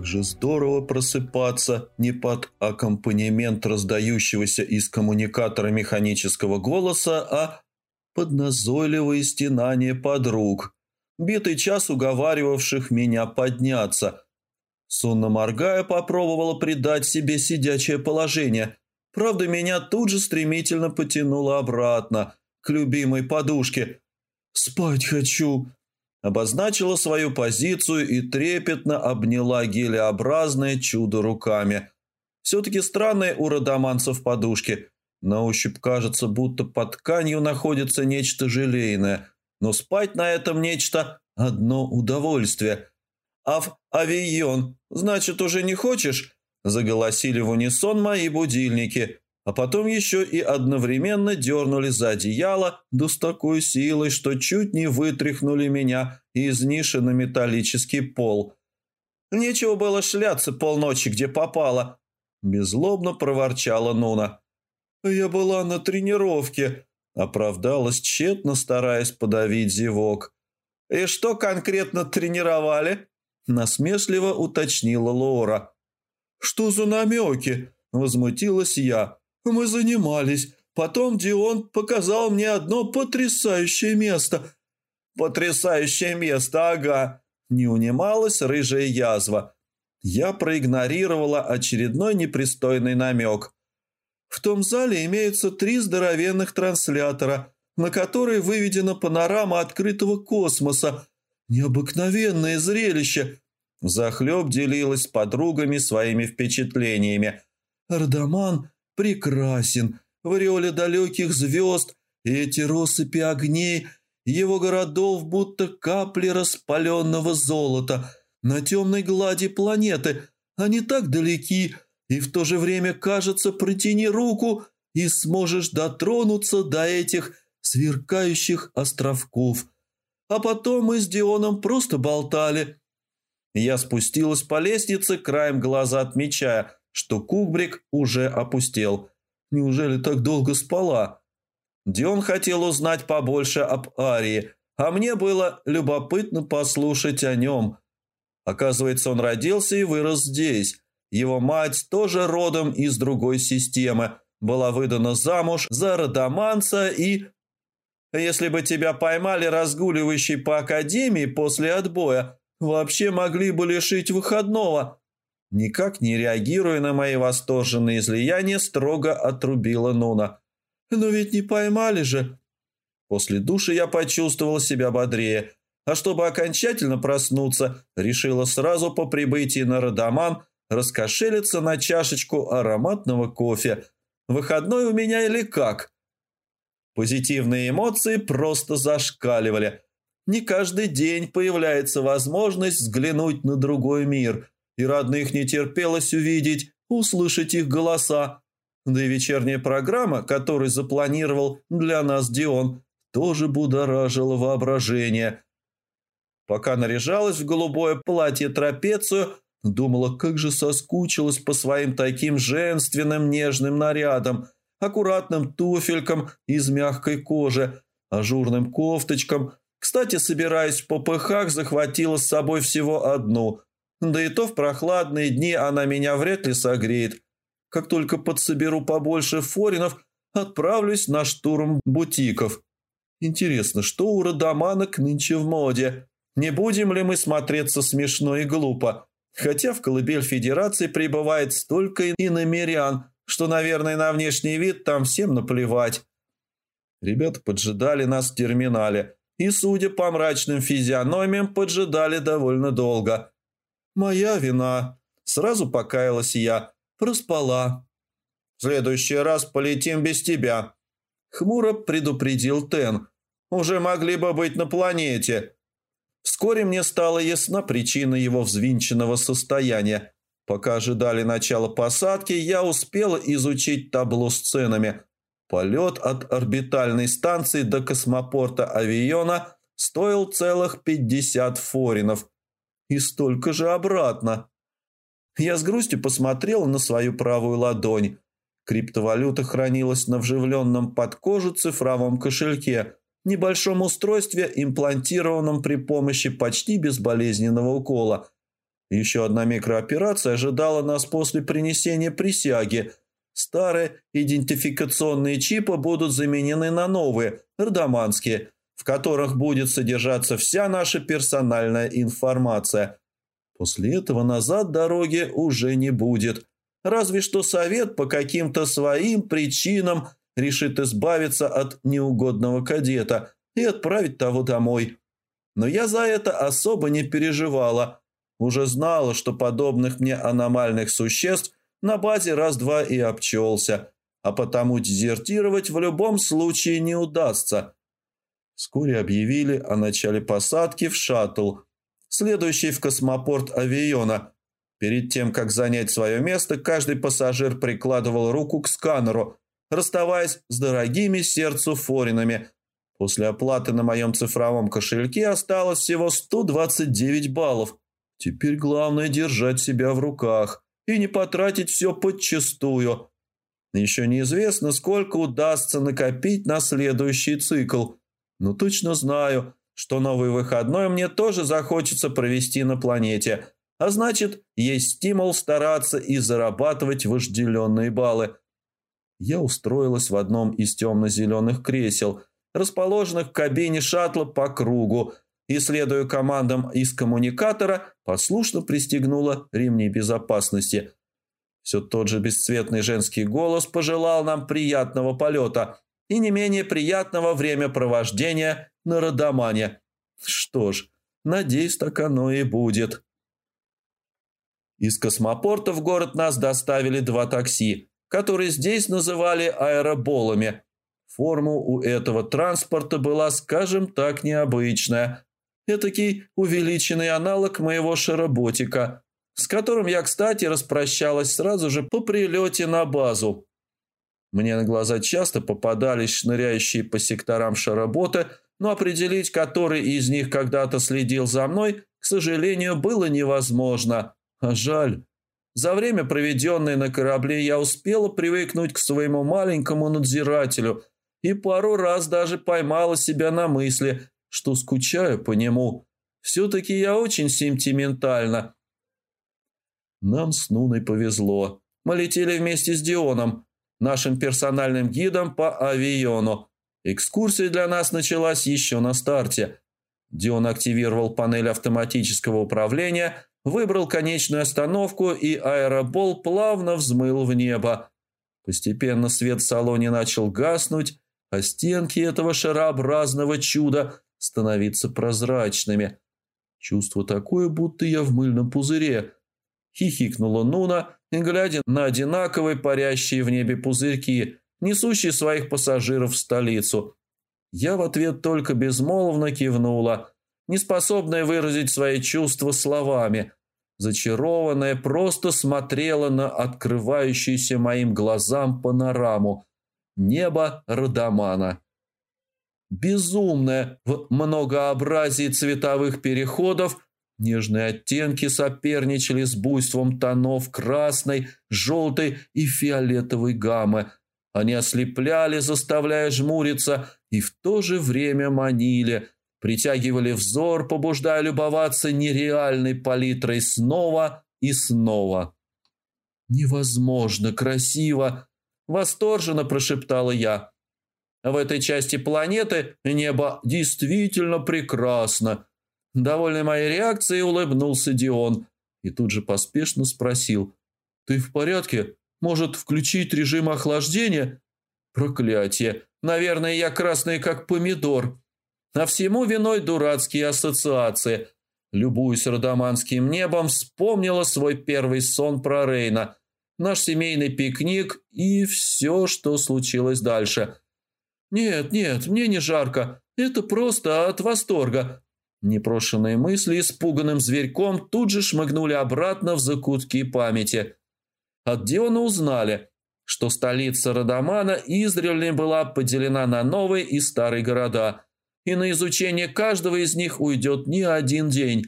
Как же здорово просыпаться не под аккомпанемент раздающегося из коммуникатора механического голоса, а под назойливое стенание подруг, битый час уговаривавших меня подняться. Сонно моргая, попробовала придать себе сидячее положение. Правда, меня тут же стремительно потянуло обратно, к любимой подушке. «Спать хочу!» Обозначила свою позицию и трепетно обняла гелеобразное чудо руками. Все-таки странные у родоманцев подушки. На ощупь кажется, будто под тканью находится нечто желейное, но спать на этом нечто – одно удовольствие. «Ав, авион, значит, уже не хочешь?» – заголосили в унисон мои будильники, а потом еще и одновременно дернули за одеяло, да с такой силой, что чуть не вытряхнули меня из ниши на металлический пол. «Нечего было шляться полночи, где попало», – беззлобно проворчала Нуна. «Я была на тренировке», – оправдалась тщетно, стараясь подавить зевок. «И что конкретно тренировали?» – насмешливо уточнила Лора. «Что за намеки?» – возмутилась я. «Мы занимались. Потом Дион показал мне одно потрясающее место». «Потрясающее место, ага!» – не унималась рыжая язва. Я проигнорировала очередной непристойный намек – в том зале имеются три здоровенных транслятора, на которые выведена панорама открытого космоса. Необыкновенное зрелище!» Захлеб делилась с подругами своими впечатлениями. «Ардаман прекрасен, в ореоле далеких звезд, эти россыпи огней, его городов будто капли распаленного золота на темной глади планеты. Они так далеки, и в то же время, кажется, протяни руку и сможешь дотронуться до этих сверкающих островков. А потом мы с Дионом просто болтали. Я спустилась по лестнице, краем глаза отмечая, что кубрик уже опустел. Неужели так долго спала? Дион хотел узнать побольше об Арии, а мне было любопытно послушать о нем. Оказывается, он родился и вырос здесь, его мать, тоже родом из другой системы, была выдана замуж за родоманца и... Если бы тебя поймали разгуливающий по академии после отбоя, вообще могли бы лишить выходного. Никак не реагируя на мои восторженные излияния, строго отрубила Нуна. Но ведь не поймали же. После души я почувствовал себя бодрее, а чтобы окончательно проснуться, решила сразу по прибытии на Родоман – раскошелиться на чашечку ароматного кофе. Выходной у меня или как? Позитивные эмоции просто зашкаливали. Не каждый день появляется возможность взглянуть на другой мир, и родных не терпелось увидеть, услышать их голоса. Да и вечерняя программа, которую запланировал для нас Дион, тоже будоражила воображение. Пока наряжалась в голубое платье-трапецию, Думала, как же соскучилась по своим таким женственным нежным нарядам, аккуратным туфелькам из мягкой кожи, ажурным кофточкам. Кстати, собираясь в попыхах, захватила с собой всего одну. Да и то в прохладные дни она меня вряд ли согреет. Как только подсоберу побольше форинов, отправлюсь на штурм бутиков. Интересно, что у родоманок нынче в моде? Не будем ли мы смотреться смешно и глупо? Хотя в колыбель Федерации прибывает столько иномерян, что, наверное, на внешний вид там всем наплевать. Ребята поджидали нас в терминале и, судя по мрачным физиономиям, поджидали довольно долго. «Моя вина», – сразу покаялась я, – проспала. «В следующий раз полетим без тебя», – хмуро предупредил Тен. «Уже могли бы быть на планете». Вскоре мне стала ясна причина его взвинченного состояния. Пока ожидали начала посадки, я успела изучить табло с ценами. Полет от орбитальной станции до космопорта Авиона стоил целых 50 форинов. И столько же обратно. Я с грустью посмотрела на свою правую ладонь. Криптовалюта хранилась на вживленном под кожу цифровом кошельке – небольшом устройстве, имплантированном при помощи почти безболезненного укола. Еще одна микрооперация ожидала нас после принесения присяги. Старые идентификационные чипы будут заменены на новые, родоманские, в которых будет содержаться вся наша персональная информация. После этого назад дороги уже не будет. Разве что совет по каким-то своим причинам решит избавиться от неугодного кадета и отправить того домой. Но я за это особо не переживала – уже знала, что подобных мне аномальных существ на базе раз-два и обчелся, а потому дезертировать в любом случае не удастся. Вскоре объявили о начале посадки в шаттл, следующий в космопорт авиона. Перед тем, как занять свое место, каждый пассажир прикладывал руку к сканеру, расставаясь с дорогими сердцу форинами. После оплаты на моем цифровом кошельке осталось всего 129 баллов – Теперь главное держать себя в руках и не потратить все подчистую. Еще неизвестно, сколько удастся накопить на следующий цикл. Но точно знаю, что новый выходной мне тоже захочется провести на планете. А значит, есть стимул стараться и зарабатывать вожделенные баллы. Я устроилась в одном из темно-зеленых кресел, расположенных в кабине шаттла по кругу, и, следуя командам из коммуникатора, послушно пристегнула ремни безопасности. Все тот же бесцветный женский голос пожелал нам приятного полета и не менее приятного времяпровождения на Родомане. Что ж, надеюсь, так оно и будет. Из космопорта в город нас доставили два такси, которые здесь называли аэроболами. Форма у этого транспорта была, скажем так, необычная – Этакий увеличенный аналог моего шароботика, с которым я, кстати, распрощалась сразу же по прилете на базу. Мне на глаза часто попадались шныряющие по секторам шароботы, но определить, который из них когда-то следил за мной, к сожалению, было невозможно. А жаль. За время, проведенное на корабле, я успела привыкнуть к своему маленькому надзирателю и пару раз даже поймала себя на мысли, что скучаю по нему. Все-таки я очень сентиментальна. Нам с Нуной повезло. Мы летели вместе с Дионом, нашим персональным гидом по авиону. Экскурсия для нас началась еще на старте. Дион активировал панель автоматического управления, выбрал конечную остановку, и аэробол плавно взмыл в небо. Постепенно свет в салоне начал гаснуть, а стенки этого шарообразного чуда становиться прозрачными. Чувство такое, будто я в мыльном пузыре. Хихикнула Нуна, глядя на одинаковые парящие в небе пузырьки, несущие своих пассажиров в столицу. Я в ответ только безмолвно кивнула, неспособная выразить свои чувства словами. Зачарованная просто смотрела на открывающуюся моим глазам панораму. Небо Родомана безумная в многообразии цветовых переходов, нежные оттенки соперничали с буйством тонов красной, желтой и фиолетовой гаммы. Они ослепляли, заставляя жмуриться, и в то же время манили, притягивали взор, побуждая любоваться нереальной палитрой снова и снова. «Невозможно красиво!» – восторженно прошептала я. В этой части планеты небо действительно прекрасно. Довольный моей реакцией улыбнулся Дион и тут же поспешно спросил. «Ты в порядке? Может, включить режим охлаждения?» «Проклятие! Наверное, я красный как помидор. А всему виной дурацкие ассоциации. Любуясь родоманским небом, вспомнила свой первый сон про Рейна, наш семейный пикник и все, что случилось дальше». «Нет, нет, мне не жарко. Это просто от восторга». Непрошенные мысли испуганным зверьком тут же шмыгнули обратно в закутки памяти. От Диона узнали, что столица Родомана издревле была поделена на новые и старые города, и на изучение каждого из них уйдет не один день.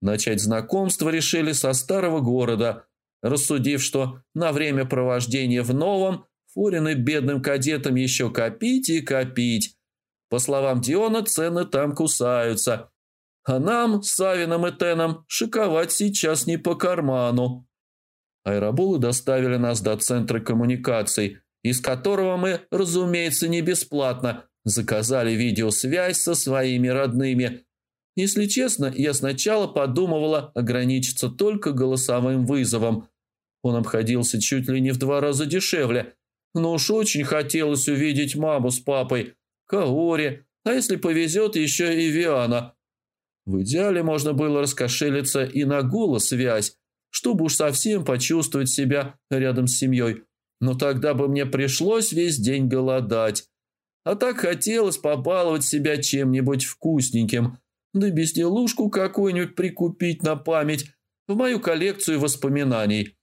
Начать знакомство решили со старого города, рассудив, что на время провождения в новом – Фурины бедным кадетам еще копить и копить. По словам Диона, цены там кусаются. А нам, Савином и Теном, шиковать сейчас не по карману. Аэробулы доставили нас до центра коммуникаций, из которого мы, разумеется, не бесплатно заказали видеосвязь со своими родными. Если честно, я сначала подумывала ограничиться только голосовым вызовом. Он обходился чуть ли не в два раза дешевле, но уж очень хотелось увидеть маму с папой, Каори, а если повезет, еще и Виана. В идеале можно было раскошелиться и на голос связь, чтобы уж совсем почувствовать себя рядом с семьей. Но тогда бы мне пришлось весь день голодать. А так хотелось побаловать себя чем-нибудь вкусненьким, да безделушку какую-нибудь прикупить на память в мою коллекцию воспоминаний.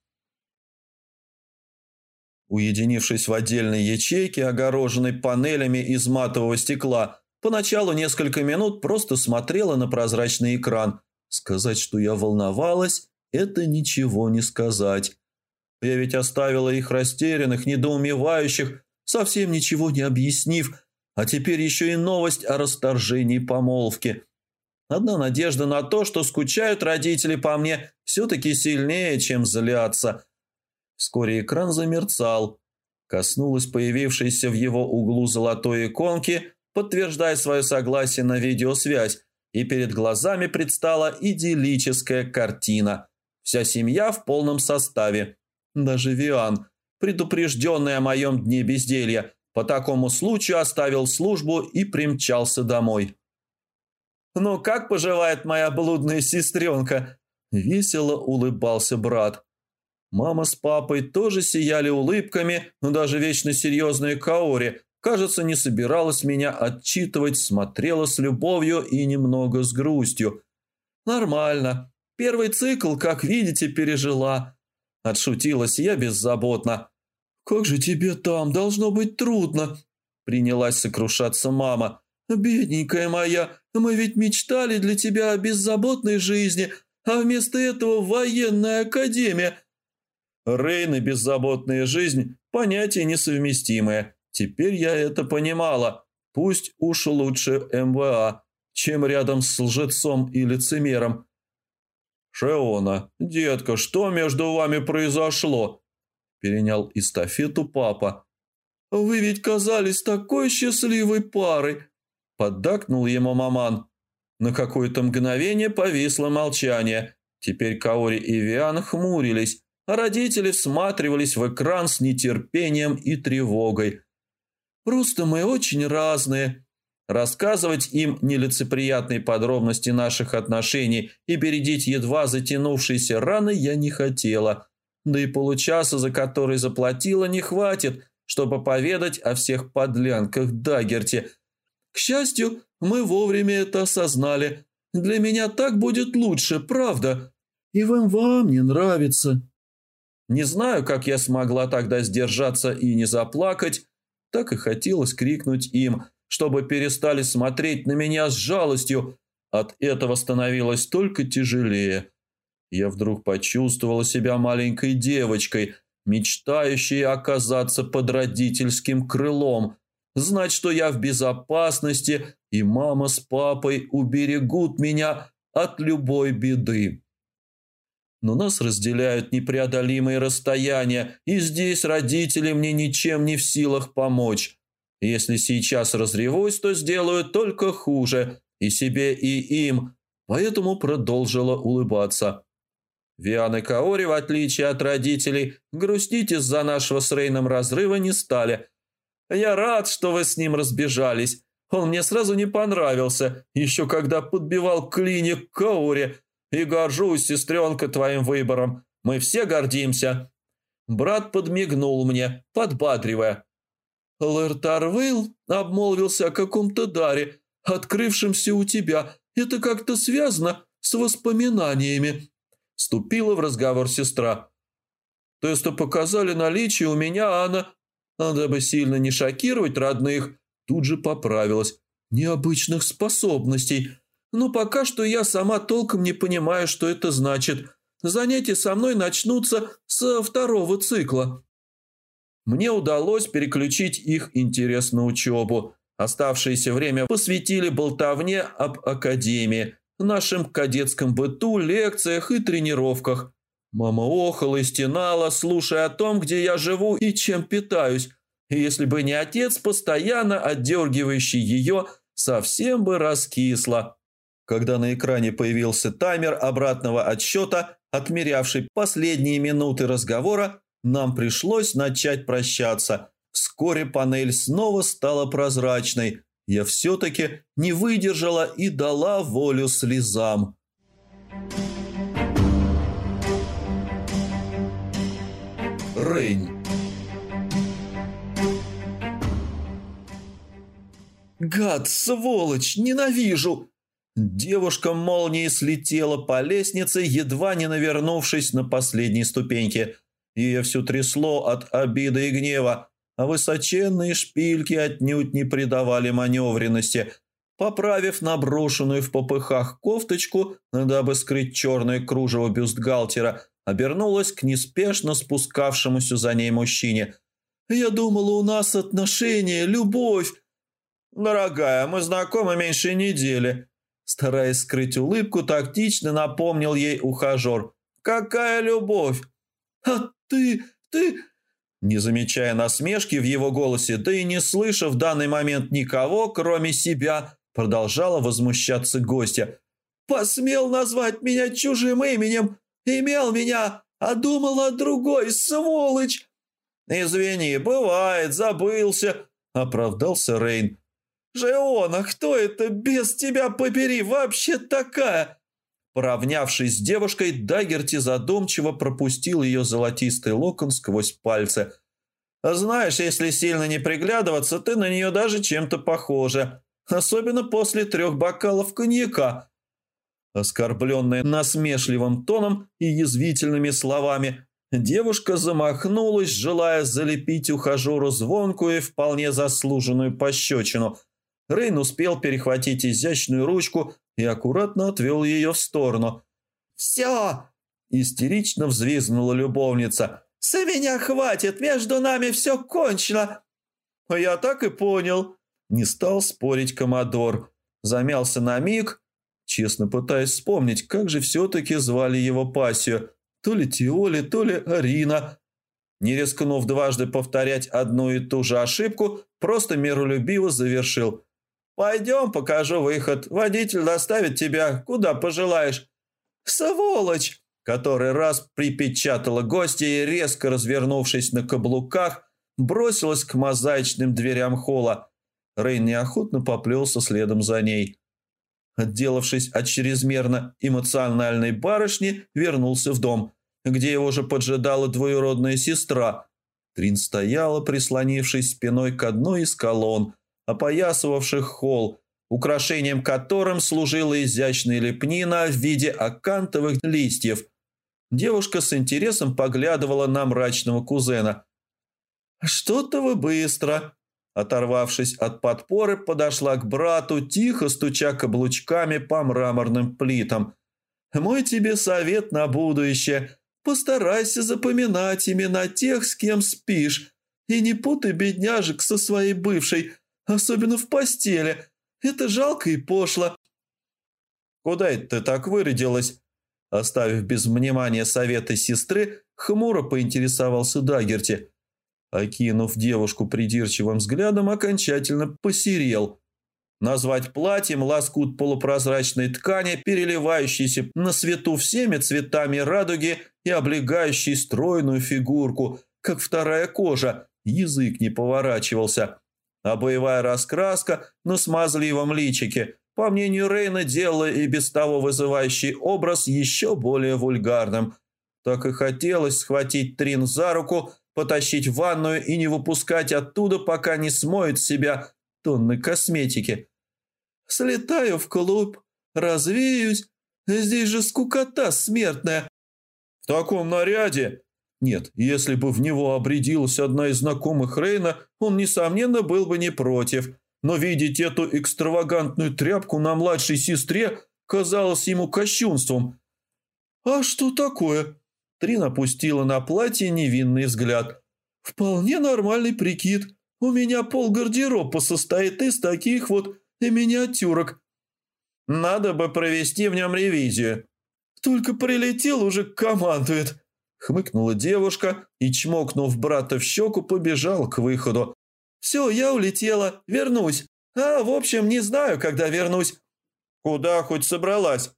Уединившись в отдельной ячейке, огороженной панелями из матового стекла, поначалу несколько минут просто смотрела на прозрачный экран. Сказать, что я волновалась, это ничего не сказать. Я ведь оставила их растерянных, недоумевающих, совсем ничего не объяснив, а теперь еще и новость о расторжении помолвки. Одна надежда на то, что скучают родители по мне, все-таки сильнее, чем злятся. Вскоре экран замерцал. Коснулась появившейся в его углу золотой иконки, подтверждая свое согласие на видеосвязь, и перед глазами предстала идиллическая картина. Вся семья в полном составе. Даже Виан, предупрежденный о моем дне безделья, по такому случаю оставил службу и примчался домой. «Ну как поживает моя блудная сестренка?» Весело улыбался брат. Мама с папой тоже сияли улыбками, но даже вечно серьезная Каори, кажется, не собиралась меня отчитывать, смотрела с любовью и немного с грустью. «Нормально. Первый цикл, как видите, пережила. Отшутилась я беззаботно. «Как же тебе там? Должно быть трудно!» Принялась сокрушаться мама. «Бедненькая моя, мы ведь мечтали для тебя о беззаботной жизни, а вместо этого военная академия». Рейн и беззаботная жизнь – понятия несовместимые. Теперь я это понимала. Пусть уж лучше МВА, чем рядом с лжецом и лицемером. «Шеона, детка, что между вами произошло?» Перенял эстафету папа. «Вы ведь казались такой счастливой парой!» Поддакнул ему маман. На какое-то мгновение повисло молчание. Теперь Каори и Виан хмурились, а родители всматривались в экран с нетерпением и тревогой. «Просто мы очень разные», Рассказывать им нелицеприятные подробности наших отношений и бередить едва затянувшиеся раны я не хотела. Да и получаса, за который заплатила, не хватит, чтобы поведать о всех подлянках Дагерти. К счастью, мы вовремя это осознали. Для меня так будет лучше, правда. И вам вам не нравится. Не знаю, как я смогла тогда сдержаться и не заплакать. Так и хотелось крикнуть им – чтобы перестали смотреть на меня с жалостью. От этого становилось только тяжелее. Я вдруг почувствовала себя маленькой девочкой, мечтающей оказаться под родительским крылом, знать, что я в безопасности, и мама с папой уберегут меня от любой беды. Но нас разделяют непреодолимые расстояния, и здесь родители мне ничем не в силах помочь. Если сейчас разревусь, то сделаю только хуже и себе, и им, поэтому продолжила улыбаться. Виан и Каори, в отличие от родителей, грустить из-за нашего с Рейном разрыва не стали. Я рад, что вы с ним разбежались. Он мне сразу не понравился, еще когда подбивал клиник Каори. И горжусь, сестренка, твоим выбором. Мы все гордимся. Брат подмигнул мне, подбадривая. Лэр обмолвился о каком-то даре, открывшемся у тебя. Это как-то связано с воспоминаниями. Вступила в разговор сестра. Тесты показали наличие у меня Анна. Надо бы сильно не шокировать родных. Тут же поправилась. Необычных способностей. Но пока что я сама толком не понимаю, что это значит. Занятия со мной начнутся со второго цикла. Мне удалось переключить их интерес на учебу. Оставшееся время посвятили болтовне об академии, нашем кадетском быту, лекциях и тренировках. Мама охала и стенала, слушая о том, где я живу и чем питаюсь. И если бы не отец, постоянно отдергивающий ее, совсем бы раскисла. Когда на экране появился таймер обратного отсчета, отмерявший последние минуты разговора, нам пришлось начать прощаться. Вскоре панель снова стала прозрачной. Я все-таки не выдержала и дала волю слезам. Рейн «Гад, сволочь, ненавижу!» Девушка молнией слетела по лестнице, едва не навернувшись на последней ступеньке. Ее все трясло от обиды и гнева, а высоченные шпильки отнюдь не придавали маневренности. Поправив наброшенную в попыхах кофточку, дабы скрыть черное кружево бюстгальтера, обернулась к неспешно спускавшемуся за ней мужчине. «Я думала, у нас отношения, любовь!» «Дорогая, мы знакомы меньше недели», Стараясь скрыть улыбку, тактично напомнил ей ухажер. «Какая любовь!» «А ты... ты...» Не замечая насмешки в его голосе, да и не слыша в данный момент никого, кроме себя, продолжала возмущаться гостья. «Посмел назвать меня чужим именем, имел меня, а думал о другой, сволочь!» «Извини, бывает, забылся», — оправдался Рейн. «Жеона, кто это, без тебя побери, вообще такая?» Поравнявшись с девушкой, Дагерти задумчиво пропустил ее золотистый локон сквозь пальцы. «Знаешь, если сильно не приглядываться, ты на нее даже чем-то похожа, особенно после трех бокалов коньяка». Оскорбленная насмешливым тоном и язвительными словами, девушка замахнулась, желая залепить ухажеру звонкую и вполне заслуженную пощечину – Рейн успел перехватить изящную ручку и аккуратно отвел ее в сторону. «Все!» – истерично взвизгнула любовница. «С меня хватит, между нами все кончено!» «Я так и понял!» – не стал спорить Комодор. Замялся на миг, честно пытаясь вспомнить, как же все-таки звали его пассию. То ли Тиоли, то ли Арина. Не рискнув дважды повторять одну и ту же ошибку, просто миролюбиво завершил – Пойдем, покажу выход. Водитель доставит тебя, куда пожелаешь». «Сволочь!» Который раз припечатала гостя и, резко развернувшись на каблуках, бросилась к мозаичным дверям холла. Рейн неохотно поплелся следом за ней. Отделавшись от чрезмерно эмоциональной барышни, вернулся в дом, где его же поджидала двоюродная сестра. Трин стояла, прислонившись спиной к одной из колонн, опоясывавших холл, украшением которым служила изящная лепнина в виде акантовых листьев. Девушка с интересом поглядывала на мрачного кузена. «Что-то вы быстро!» Оторвавшись от подпоры, подошла к брату, тихо стуча каблучками по мраморным плитам. «Мой тебе совет на будущее. Постарайся запоминать имена тех, с кем спишь, и не путай бедняжек со своей бывшей, Особенно в постели. Это жалко и пошло». «Куда это ты так вырядилась?» Оставив без внимания советы сестры, хмуро поинтересовался Дагерти. Окинув девушку придирчивым взглядом, окончательно посерел. Назвать платьем лоскут полупрозрачной ткани, переливающейся на свету всеми цветами радуги и облегающей стройную фигурку, как вторая кожа, язык не поворачивался а боевая раскраска на смазливом личике, по мнению Рейна, делала и без того вызывающий образ еще более вульгарным. Так и хотелось схватить Трин за руку, потащить в ванную и не выпускать оттуда, пока не смоет себя тонны косметики. «Слетаю в клуб, развеюсь, здесь же скукота смертная». «В таком наряде?» Нет, если бы в него обрядилась одна из знакомых Рейна, он, несомненно, был бы не против. Но видеть эту экстравагантную тряпку на младшей сестре казалось ему кощунством. «А что такое?» Трин опустила на платье невинный взгляд. «Вполне нормальный прикид. У меня пол гардероба состоит из таких вот миниатюрок». Надо бы провести в нем ревизию». «Только прилетел, уже командует», — хмыкнула девушка и, чмокнув брата в щеку, побежал к выходу. «Все, я улетела, вернусь. А, в общем, не знаю, когда вернусь». «Куда хоть собралась?»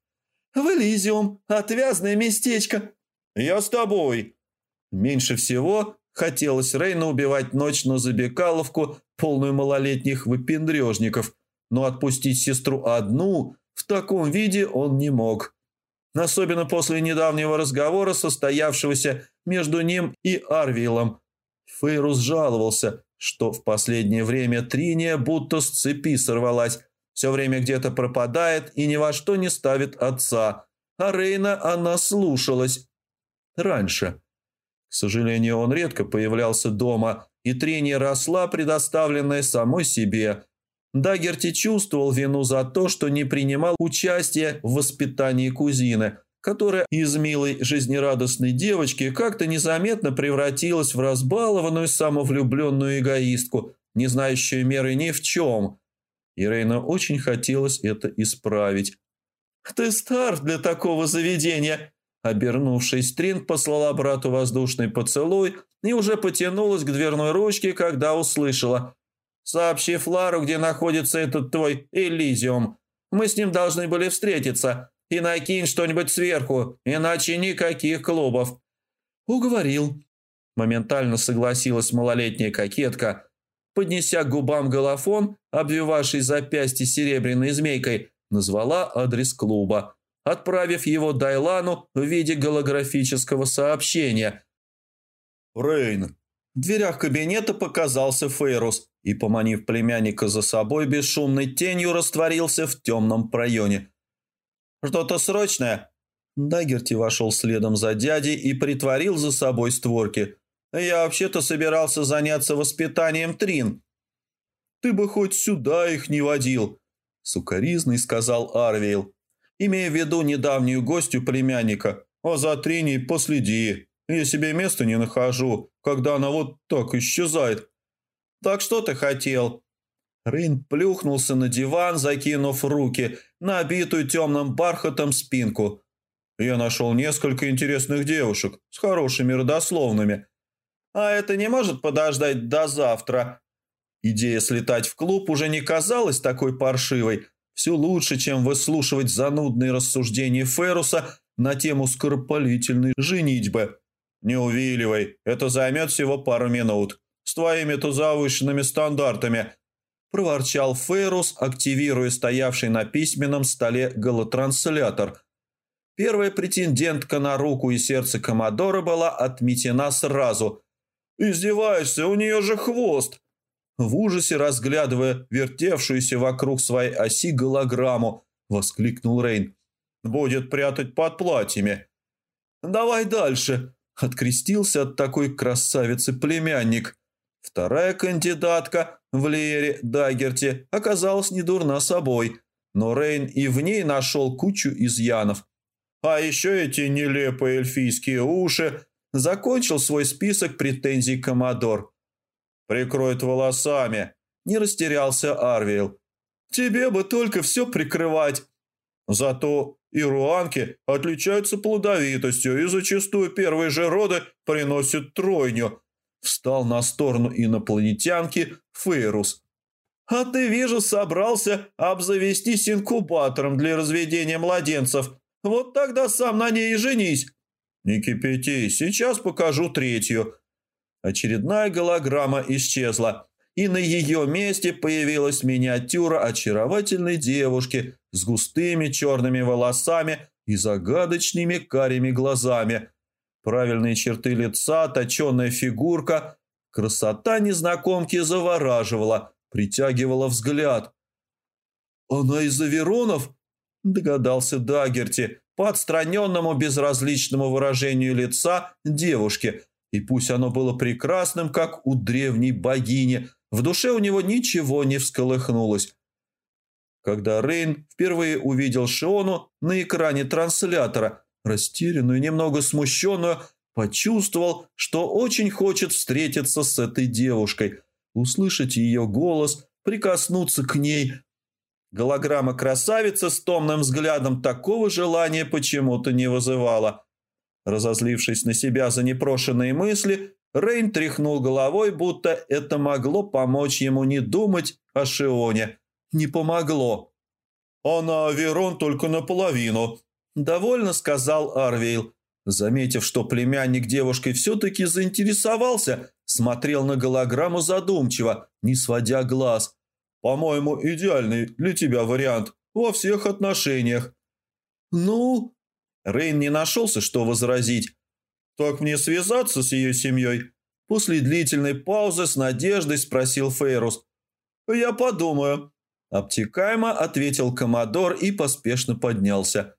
«В Элизиум, отвязное местечко». «Я с тобой». Меньше всего хотелось Рейна убивать ночь на забекаловку, полную малолетних выпендрежников, но отпустить сестру одну в таком виде он не мог. Особенно после недавнего разговора, состоявшегося между ним и Арвилом. Фейрус жаловался, что в последнее время Триния будто с цепи сорвалась, все время где-то пропадает и ни во что не ставит отца, а Рейна она слушалась. Раньше. К сожалению, он редко появлялся дома, и Триния росла, предоставленная самой себе. Дагерти чувствовал вину за то, что не принимал участия в воспитании кузины, которая из милой жизнерадостной девочки как-то незаметно превратилась в разбалованную самовлюбленную эгоистку, не знающую меры ни в чем – и Рейна очень хотелось это исправить. «Ты стар для такого заведения!» Обернувшись, Трин послала брату воздушный поцелуй и уже потянулась к дверной ручке, когда услышала. «Сообщи Флару, где находится этот твой Элизиум. Мы с ним должны были встретиться. И накинь что-нибудь сверху, иначе никаких клубов». «Уговорил». Моментально согласилась малолетняя кокетка – поднеся к губам голофон, обвивавший запястье серебряной змейкой, назвала адрес клуба, отправив его Дайлану в виде голографического сообщения. «Рейн». В дверях кабинета показался Фейрус и, поманив племянника за собой, бесшумной тенью растворился в темном проеме. «Что-то срочное?» Дагерти вошел следом за дядей и притворил за собой створки – я вообще-то собирался заняться воспитанием Трин». «Ты бы хоть сюда их не водил», — сукоризный сказал Арвейл, имея в виду недавнюю гостью племянника. «А за Триней последи. Я себе места не нахожу, когда она вот так исчезает». «Так что ты хотел?» Рейн плюхнулся на диван, закинув руки на обитую темным бархатом спинку. «Я нашел несколько интересных девушек с хорошими родословными». А это не может подождать до завтра. Идея слетать в клуб уже не казалась такой паршивой. Все лучше, чем выслушивать занудные рассуждения Феруса на тему скоропалительной женитьбы. Не увиливай, это займет всего пару минут. С твоими-то завышенными стандартами. Проворчал Ферус, активируя стоявший на письменном столе голотранслятор. Первая претендентка на руку и сердце Комодора была отметена сразу – «Издеваешься, у нее же хвост!» В ужасе, разглядывая вертевшуюся вокруг своей оси голограмму, воскликнул Рейн. «Будет прятать под платьями». «Давай дальше!» – открестился от такой красавицы племянник. Вторая кандидатка в Леере Дагерте оказалась недурна собой, но Рейн и в ней нашел кучу изъянов. А еще эти нелепые эльфийские уши, Закончил свой список претензий Комодор. «Прикроет волосами», – не растерялся Арвиэл. «Тебе бы только все прикрывать». Зато ируанки отличаются плодовитостью и зачастую первые же роды приносят тройню. Встал на сторону инопланетянки Фейрус. «А ты, вижу, собрался обзавестись инкубатором для разведения младенцев. Вот тогда сам на ней и женись. «Не кипяти, сейчас покажу третью». Очередная голограмма исчезла, и на ее месте появилась миниатюра очаровательной девушки с густыми черными волосами и загадочными карими глазами. Правильные черты лица, точенная фигурка. Красота незнакомки завораживала, притягивала взгляд. «Она из Аверонов?» – догадался Дагерти, по отстраненному безразличному выражению лица девушки, и пусть оно было прекрасным, как у древней богини, в душе у него ничего не всколыхнулось. Когда Рейн впервые увидел Шиону на экране транслятора, растерянную, немного смущенную, почувствовал, что очень хочет встретиться с этой девушкой, услышать ее голос, прикоснуться к ней. Голограмма красавицы с томным взглядом такого желания почему-то не вызывала. Разозлившись на себя за непрошенные мысли, Рейн тряхнул головой, будто это могло помочь ему не думать о Шионе. Не помогло. «Она Верон только наполовину», – довольно сказал Арвейл. Заметив, что племянник девушкой все-таки заинтересовался, смотрел на голограмму задумчиво, не сводя глаз. «По-моему, идеальный для тебя вариант во всех отношениях». «Ну?» Рейн не нашелся, что возразить. «Так мне связаться с ее семьей?» После длительной паузы с надеждой спросил Фейрус. «Я подумаю». Обтекаемо ответил Комодор и поспешно поднялся.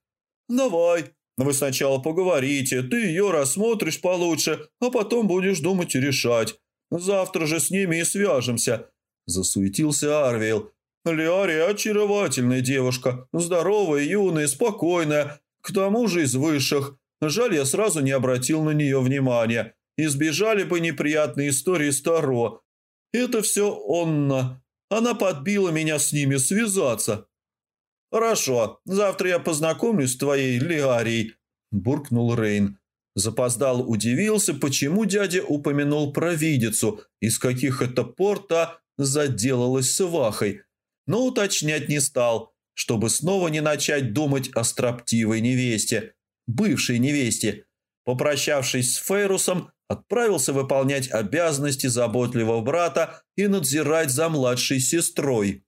«Давай, вы сначала поговорите, ты ее рассмотришь получше, а потом будешь думать и решать. Завтра же с ними и свяжемся», – засуетился Арвейл. «Лиария очаровательная девушка, здоровая, юная, спокойная, к тому же из высших. Жаль, я сразу не обратил на нее внимания. Избежали бы неприятные истории Старо. Это все Онна. Она подбила меня с ними связаться. «Хорошо, завтра я познакомлюсь с твоей Лиарией», – буркнул Рейн. Запоздал удивился, почему дядя упомянул провидицу, из каких это порта заделалась свахой. Но уточнять не стал, чтобы снова не начать думать о строптивой невесте бывшей невесте. Попрощавшись с Фейрусом, отправился выполнять обязанности заботливого брата и надзирать за младшей сестрой.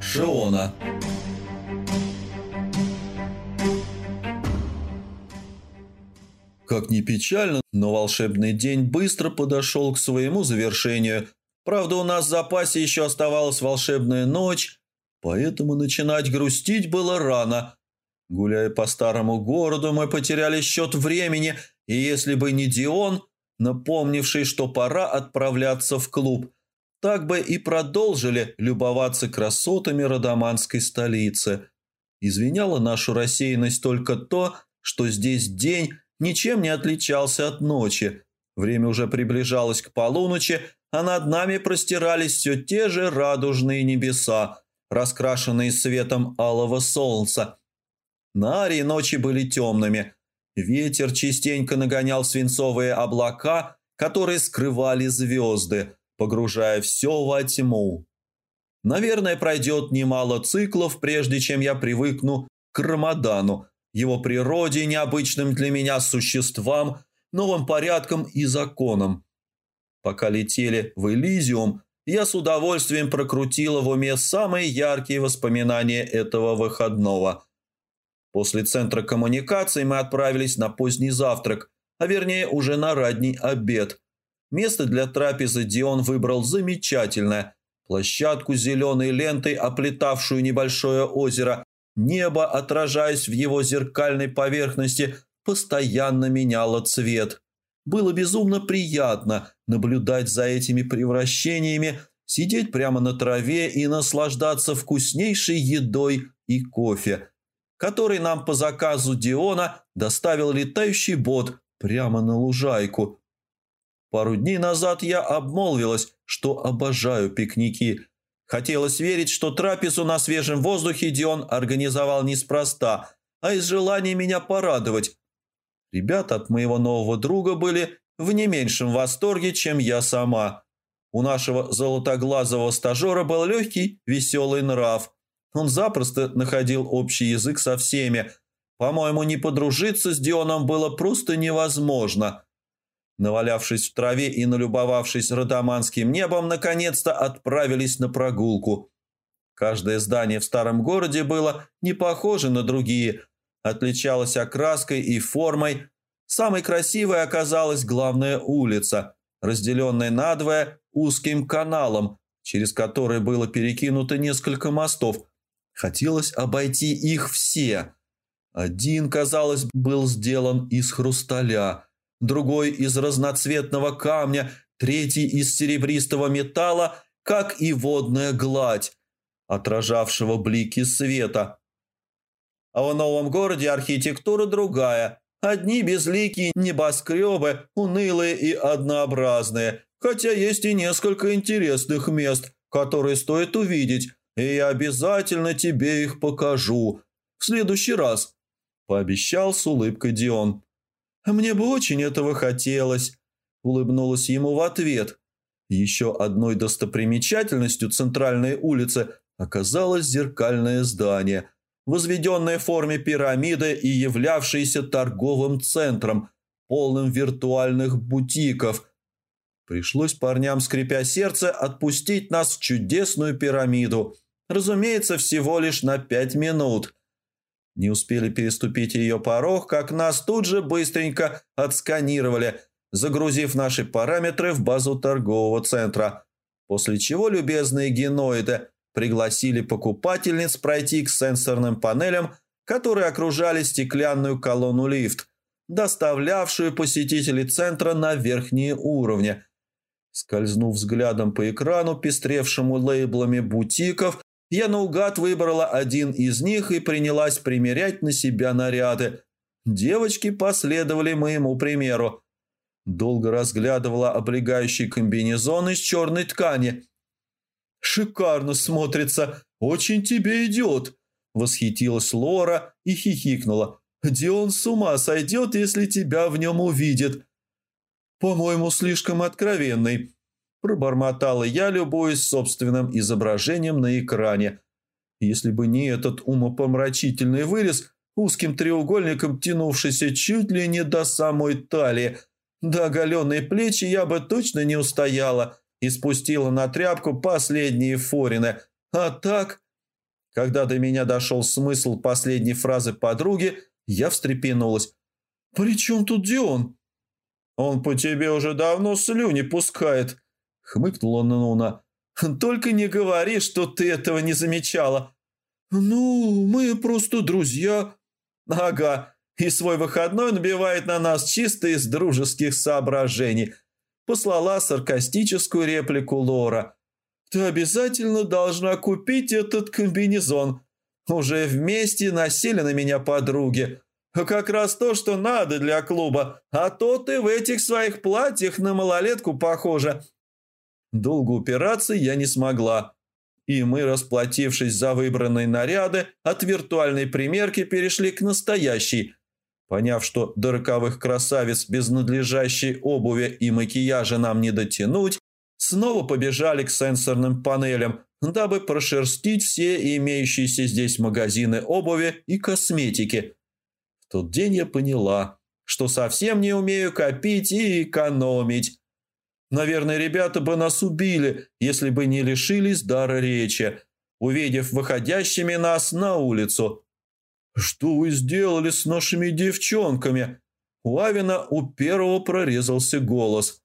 Шиона Как ни печально, но волшебный день быстро подошел к своему завершению. Правда, у нас в запасе еще оставалась волшебная ночь, Поэтому начинать грустить было рано. Гуляя по старому городу, мы потеряли счет времени, и если бы не Дион, напомнивший, что пора отправляться в клуб, так бы и продолжили любоваться красотами родоманской столицы. Извиняло нашу рассеянность только то, что здесь день ничем не отличался от ночи. Время уже приближалось к полуночи, а над нами простирались все те же радужные небеса – раскрашенные светом алого солнца. На Арии ночи были темными. Ветер частенько нагонял свинцовые облака, которые скрывали звезды, погружая все во тьму. Наверное, пройдет немало циклов, прежде чем я привыкну к Рамадану, его природе, необычным для меня существам, новым порядкам и законам. Пока летели в Элизиум, я с удовольствием прокрутила в уме самые яркие воспоминания этого выходного. После центра коммуникаций мы отправились на поздний завтрак, а вернее уже на ранний обед. Место для трапезы Дион выбрал замечательное. Площадку зеленой лентой, оплетавшую небольшое озеро. Небо, отражаясь в его зеркальной поверхности, постоянно меняло цвет. Было безумно приятно наблюдать за этими превращениями, сидеть прямо на траве и наслаждаться вкуснейшей едой и кофе, который нам по заказу Диона доставил летающий бот прямо на лужайку. Пару дней назад я обмолвилась, что обожаю пикники. Хотелось верить, что трапезу на свежем воздухе Дион организовал неспроста, а из желания меня порадовать, Ребята от моего нового друга были в не меньшем восторге, чем я сама. У нашего золотоглазого стажера был легкий, веселый нрав. Он запросто находил общий язык со всеми. По-моему, не подружиться с Дионом было просто невозможно. Навалявшись в траве и налюбовавшись родоманским небом, наконец-то отправились на прогулку. Каждое здание в старом городе было не похоже на другие – отличалась окраской и формой. Самой красивой оказалась главная улица, разделенная надвое узким каналом, через который было перекинуто несколько мостов. Хотелось обойти их все. Один, казалось, был сделан из хрусталя, другой из разноцветного камня, третий из серебристого металла, как и водная гладь, отражавшего блики света – а в новом городе архитектура другая. Одни безликие небоскребы, унылые и однообразные, хотя есть и несколько интересных мест, которые стоит увидеть, и я обязательно тебе их покажу в следующий раз», – пообещал с улыбкой Дион. «Мне бы очень этого хотелось», – улыбнулась ему в ответ. Еще одной достопримечательностью центральной улицы оказалось зеркальное здание, возведенное в форме пирамиды и являвшееся торговым центром, полным виртуальных бутиков. Пришлось парням, скрипя сердце, отпустить нас в чудесную пирамиду. Разумеется, всего лишь на пять минут – не успели переступить ее порог, как нас тут же быстренько отсканировали, загрузив наши параметры в базу торгового центра, после чего любезные геноиды пригласили покупательниц пройти к сенсорным панелям, которые окружали стеклянную колонну лифт, доставлявшую посетителей центра на верхние уровни. Скользнув взглядом по экрану, пестревшему лейблами бутиков, я наугад выбрала один из них и принялась примерять на себя наряды. Девочки последовали моему примеру. Долго разглядывала облегающий комбинезон из черной ткани. «Шикарно смотрится! Очень тебе идет!» Восхитилась Лора и хихикнула. «Дион с ума сойдет, если тебя в нем увидит!» «По-моему, слишком откровенный», Пробормотала я, любуясь собственным изображением на экране. Если бы не этот умопомрачительный вырез, узким треугольником тянувшийся чуть ли не до самой талии, до оголенной плечи я бы точно не устояла и спустила на тряпку последние форины. А так... Когда до меня дошел смысл последней фразы подруги, я встрепенулась. «При чем тут Дион?» «Он по тебе уже давно слюни пускает», — хмыкнула Нуна. «Только не говори, что ты этого не замечала». «Ну, мы просто друзья». «Ага, и свой выходной набивает на нас чисто из дружеских соображений», — послала саркастическую реплику Лора. «Ты обязательно должна купить этот комбинезон. Уже вместе носили на меня подруги. Как раз то, что надо для клуба. А то ты в этих своих платьях на малолетку похожа. Долго упираться я не смогла. И мы, расплатившись за выбранные наряды, от виртуальной примерки перешли к настоящей. Поняв, что до роковых красавиц без надлежащей обуви и макияжа нам не дотянуть, снова побежали к сенсорным панелям, дабы прошерстить все имеющиеся здесь магазины обуви и косметики. В тот день я поняла, что совсем не умею копить и экономить. Наверное, ребята бы нас убили, если бы не лишились дара речи, увидев выходящими нас на улицу. «Что вы сделали с нашими девчонками?» У Авина у первого прорезался голос.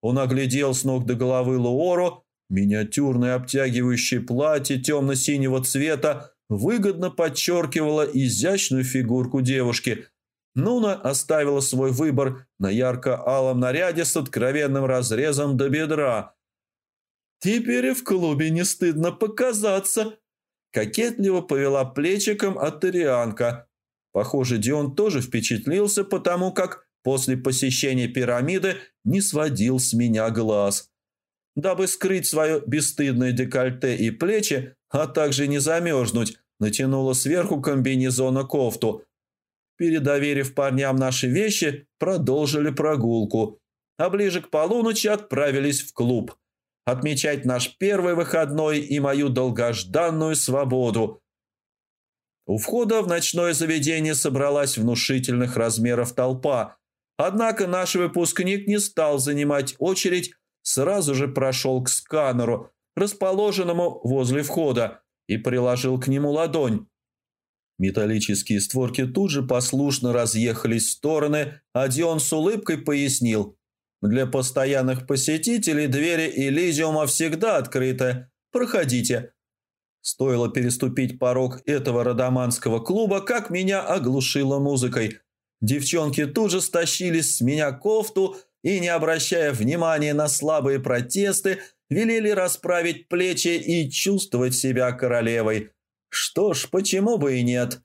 Он оглядел с ног до головы Луору, миниатюрное обтягивающее платье темно-синего цвета выгодно подчеркивало изящную фигурку девушки – Нуна оставила свой выбор на ярко-алом наряде с откровенным разрезом до бедра. «Теперь и в клубе не стыдно показаться!» Кокетливо повела плечиком Атерианка. Похоже, Дион тоже впечатлился, потому как после посещения пирамиды не сводил с меня глаз. Дабы скрыть свое бесстыдное декольте и плечи, а также не замерзнуть, натянула сверху комбинезона кофту – Передоверив парням наши вещи, продолжили прогулку, а ближе к полуночи отправились в клуб. Отмечать наш первый выходной и мою долгожданную свободу. У входа в ночное заведение собралась внушительных размеров толпа, однако наш выпускник не стал занимать очередь, сразу же прошел к сканеру, расположенному возле входа, и приложил к нему ладонь. Металлические створки тут же послушно разъехались в стороны, а Дион с улыбкой пояснил. «Для постоянных посетителей двери Элизиума всегда открыты. Проходите». Стоило переступить порог этого родоманского клуба, как меня оглушило музыкой. Девчонки тут же стащили с меня кофту и, не обращая внимания на слабые протесты, велели расправить плечи и чувствовать себя королевой – что ж, почему бы и нет?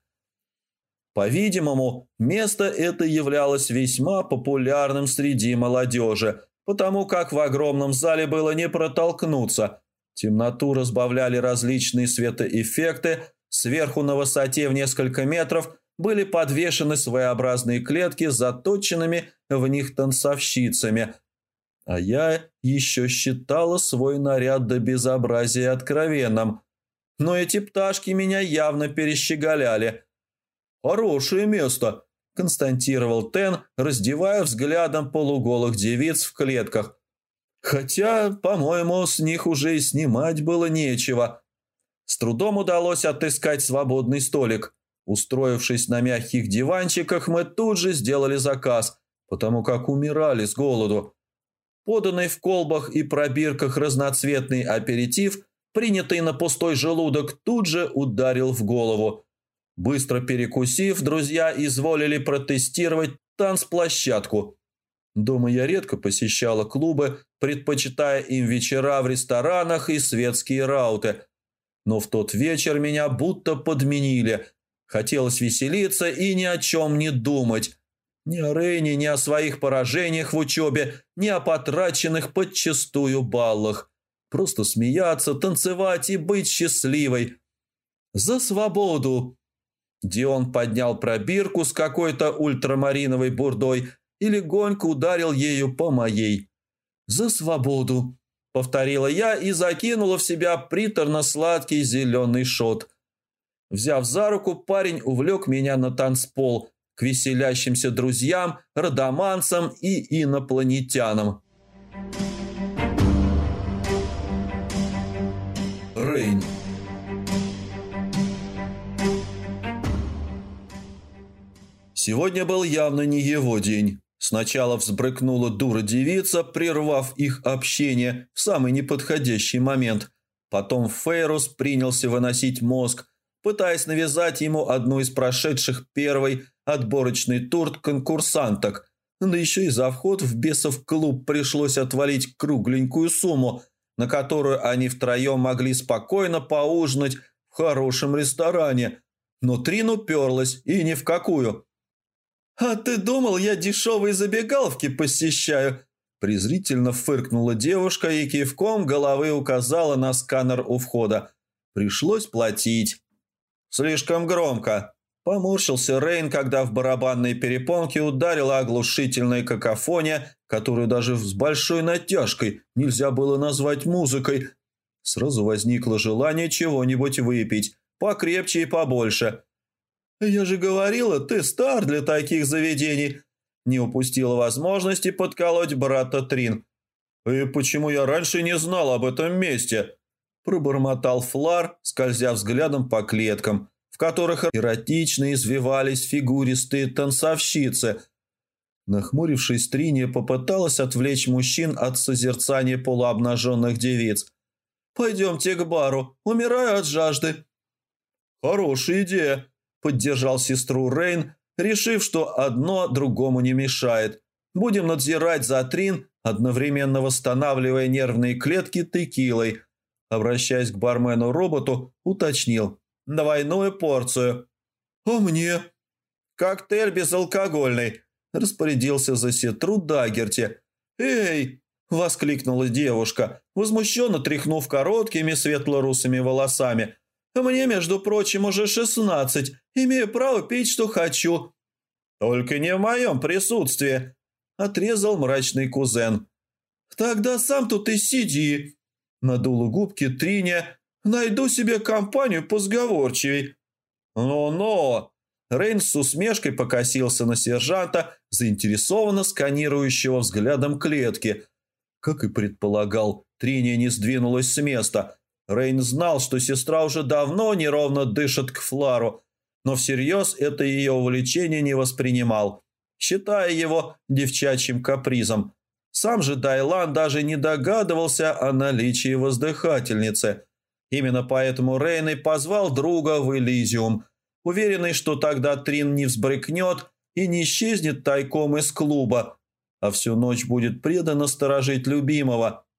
По-видимому, место это являлось весьма популярным среди молодежи, потому как в огромном зале было не протолкнуться. Темноту разбавляли различные светоэффекты, сверху на высоте в несколько метров были подвешены своеобразные клетки с заточенными в них танцовщицами. А я еще считала свой наряд до безобразия откровенным. Но эти пташки меня явно перещеголяли. «Хорошее место», – констатировал Тен, раздевая взглядом полуголых девиц в клетках. «Хотя, по-моему, с них уже и снимать было нечего». С трудом удалось отыскать свободный столик. Устроившись на мягких диванчиках, мы тут же сделали заказ, потому как умирали с голоду. Поданный в колбах и пробирках разноцветный аперитив, принятый на пустой желудок, тут же ударил в голову – Быстро перекусив, друзья изволили протестировать танцплощадку. Дома я редко посещала клубы, предпочитая им вечера в ресторанах и светские рауты. Но в тот вечер меня будто подменили. Хотелось веселиться и ни о чем не думать. Ни о Рейне, ни о своих поражениях в учебе, ни о потраченных подчастую баллах. Просто смеяться, танцевать и быть счастливой. «За свободу!» Дион поднял пробирку с какой-то ультрамариновой бурдой и легонько ударил ею по моей. «За свободу!» – повторила я и закинула в себя приторно-сладкий зеленый шот. Взяв за руку, парень увлек меня на танцпол к веселящимся друзьям, родоманцам и инопланетянам. Рейн Сегодня был явно не его день. Сначала взбрыкнула дура девица, прервав их общение в самый неподходящий момент. Потом Фейрус принялся выносить мозг, пытаясь навязать ему одну из прошедших первый отборочный тур конкурсанток. Да еще и за вход в бесов клуб пришлось отвалить кругленькую сумму, на которую они втроем могли спокойно поужинать в хорошем ресторане. Но Трин уперлась и ни в какую. «А ты думал, я дешевые забегаловки посещаю?» Презрительно фыркнула девушка и кивком головы указала на сканер у входа. Пришлось платить. «Слишком громко», – поморщился Рейн, когда в барабанные перепонки ударила оглушительная какофония, которую даже с большой натяжкой нельзя было назвать музыкой. Сразу возникло желание чего-нибудь выпить, покрепче и побольше – «Я же говорила, ты стар для таких заведений!» Не упустила возможности подколоть брата Трин. «И почему я раньше не знал об этом месте?» Пробормотал Флар, скользя взглядом по клеткам, которых эротично извивались фигуристые танцовщицы. Нахмурившись, Триния попыталась отвлечь мужчин от созерцания полуобнаженных девиц. «Пойдемте к бару, умираю от жажды». «Хорошая идея», поддержал сестру Рейн, решив, что одно другому не мешает. Будем надзирать за Трин, одновременно восстанавливая нервные клетки текилой. Обращаясь к бармену-роботу, уточнил. «Двойную порцию». «А мне?» «Коктейль безалкогольный», – распорядился за сестру Дагерти. «Эй!» – воскликнула девушка, возмущенно тряхнув короткими светло-русыми волосами – мне, между прочим, уже шестнадцать. Имею право пить, что хочу». «Только не в моем присутствии», – отрезал мрачный кузен. «Тогда сам тут и сиди», – надула губки Триня. «Найду себе компанию позговорчивей». «Ну-ну», – Рейн с усмешкой покосился на сержанта, заинтересованно сканирующего взглядом клетки. Как и предполагал, Триня не сдвинулась с места – Рейн знал, что сестра уже давно неровно дышит к Флару, но всерьез это ее увлечение не воспринимал, считая его девчачьим капризом. Сам же Дайлан даже не догадывался о наличии воздыхательницы. Именно поэтому Рейн и позвал друга в Элизиум, уверенный, что тогда Трин не взбрыкнет и не исчезнет тайком из клуба, а всю ночь будет преданно сторожить любимого –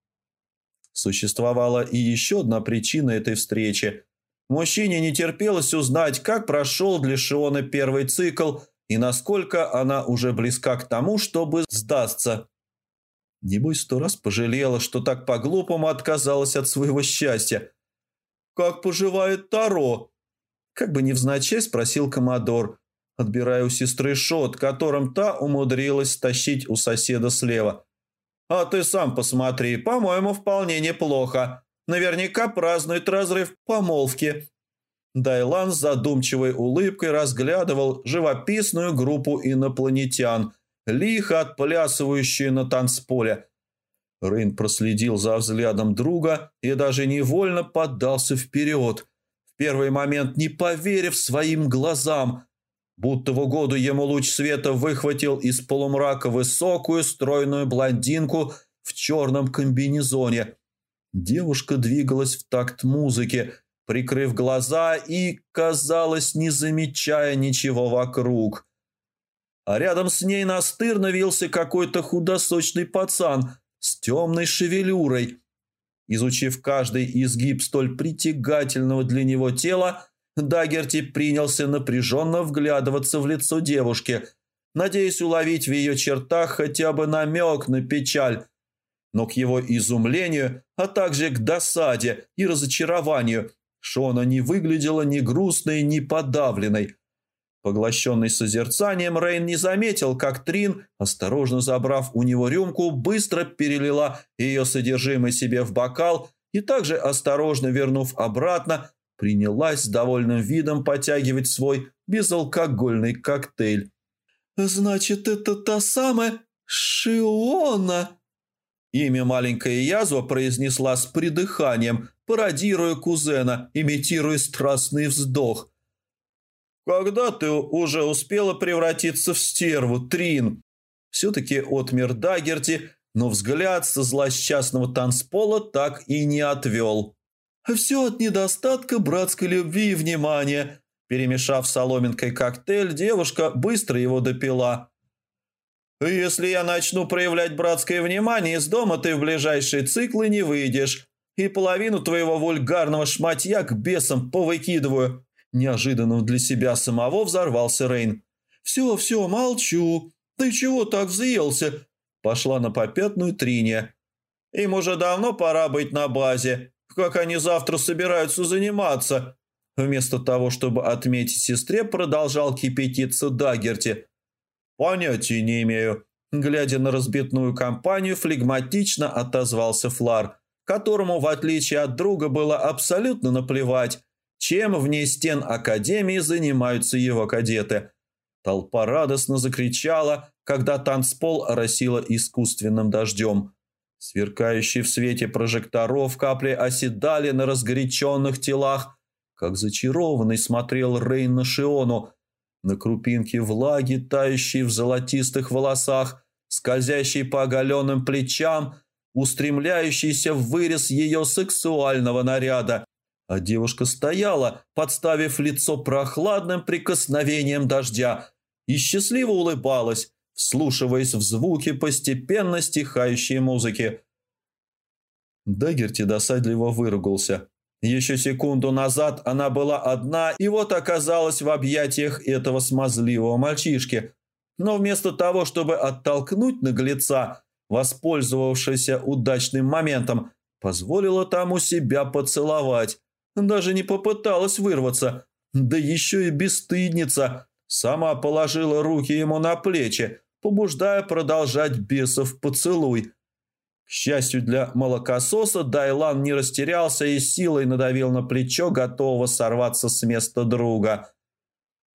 Существовала и еще одна причина этой встречи. Мужчине не терпелось узнать, как прошел для Шиона первый цикл и насколько она уже близка к тому, чтобы сдастся. Небось, сто раз пожалела, что так по-глупому отказалась от своего счастья. «Как поживает Таро?» Как бы невзначай спросил Комодор, отбирая у сестры шот, которым та умудрилась стащить у соседа слева. «А ты сам посмотри, по-моему, вполне неплохо. Наверняка празднует разрыв помолвки». Дайлан с задумчивой улыбкой разглядывал живописную группу инопланетян, лихо отплясывающую на танцполе. Рейн проследил за взглядом друга и даже невольно поддался вперед, в первый момент не поверив своим глазам, будто в угоду ему луч света выхватил из полумрака высокую стройную блондинку в черном комбинезоне. Девушка двигалась в такт музыки, прикрыв глаза и, казалось, не замечая ничего вокруг. А рядом с ней настырно вился какой-то худосочный пацан с темной шевелюрой. Изучив каждый изгиб столь притягательного для него тела, Дагерти принялся напряженно вглядываться в лицо девушки, надеясь уловить в ее чертах хотя бы намек на печаль. Но к его изумлению, а также к досаде и разочарованию – Шона не выглядела ни грустной, ни подавленной. Поглощенный созерцанием, Рейн не заметил, как Трин, осторожно забрав у него рюмку, быстро перелила ее содержимое себе в бокал и также осторожно вернув обратно, принялась с довольным видом потягивать свой безалкогольный коктейль. «Значит, это та самая Шиона?» Имя маленькая язва произнесла с придыханием, пародируя кузена, имитируя страстный вздох. «Когда ты уже успела превратиться в стерву, Трин?» Все-таки отмер Дагерти, но взгляд со злосчастного танцпола так и не отвел. «Все от недостатка братской любви и внимания». Перемешав соломинкой коктейль, девушка быстро его допила. «Если я начну проявлять братское внимание, из дома ты в ближайшие циклы не выйдешь и половину твоего вульгарного шматья к бесам повыкидываю». Неожиданно для себя самого взорвался Рейн. «Все, все, молчу. Ты чего так взъелся?» Пошла на попятную Триния. «Им уже давно пора быть на базе. Как они завтра собираются заниматься?» Вместо того, чтобы отметить сестре, продолжал кипятиться Дагерти. «Понятия не имею». Глядя на разбитную компанию, флегматично отозвался Флар которому, в отличие от друга, было абсолютно наплевать, чем вне стен Академии занимаются его кадеты. Толпа радостно закричала, когда танцпол оросило искусственным дождем. Сверкающие в свете прожекторов капли оседали на разгоряченных телах, как зачарованный смотрел Рейн на Шиону, на крупинки влаги, тающие в золотистых волосах, скользящие по оголенным плечам – устремляющийся в вырез ее сексуального наряда, а девушка стояла, подставив лицо прохладным прикосновением дождя, и счастливо улыбалась, вслушиваясь в звуки постепенно стихающей музыки. Дагерти досадливо выругался. Еще секунду назад она была одна и вот оказалась в объятиях этого смазливого мальчишки. Но вместо того, чтобы оттолкнуть наглеца, воспользовавшаяся удачным моментом, позволила тому себя поцеловать. Даже не попыталась вырваться. Да еще и бесстыдница. Сама положила руки ему на плечи, побуждая продолжать бесов поцелуй. К счастью для молокососа, Дайлан не растерялся и силой надавил на плечо, готового сорваться с места друга.